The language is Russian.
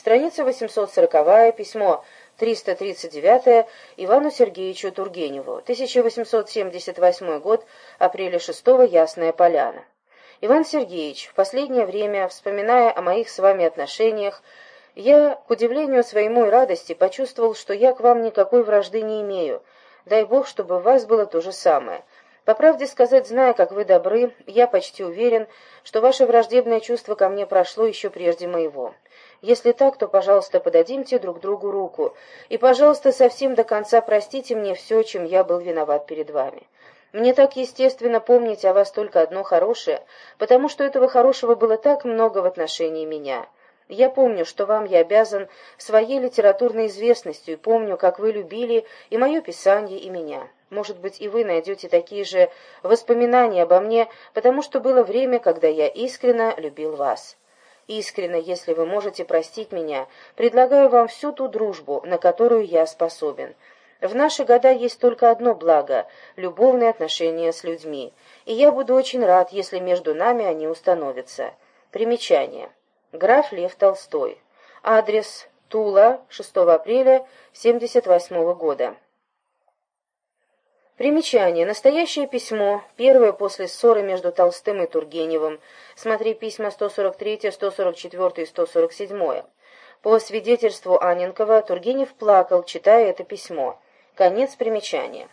Страница 840, письмо 339 Ивану Сергеевичу Тургеневу, 1878 год, апреля 6 Ясная Поляна. Иван Сергеевич, в последнее время, вспоминая о моих с вами отношениях, я, к удивлению своему и радости, почувствовал, что я к вам никакой вражды не имею. Дай Бог, чтобы у вас было то же самое. По правде сказать, зная, как вы добры, я почти уверен, что ваше враждебное чувство ко мне прошло еще прежде моего. Если так, то, пожалуйста, подадимте друг другу руку, и, пожалуйста, совсем до конца простите мне все, чем я был виноват перед вами. Мне так естественно помнить о вас только одно хорошее, потому что этого хорошего было так много в отношении меня. Я помню, что вам я обязан своей литературной известностью, и помню, как вы любили и мое писание, и меня. Может быть, и вы найдете такие же воспоминания обо мне, потому что было время, когда я искренне любил вас. Искренне, если вы можете простить меня, предлагаю вам всю ту дружбу, на которую я способен. В наши года есть только одно благо — любовные отношения с людьми, и я буду очень рад, если между нами они установятся. Примечание. Граф Лев Толстой. Адрес Тула, 6 апреля 78 года. Примечание. Настоящее письмо, первое после ссоры между Толстым и Тургеневым. Смотри письма 143, 144 и 147. По свидетельству Аненкова, Тургенев плакал, читая это письмо. Конец примечания.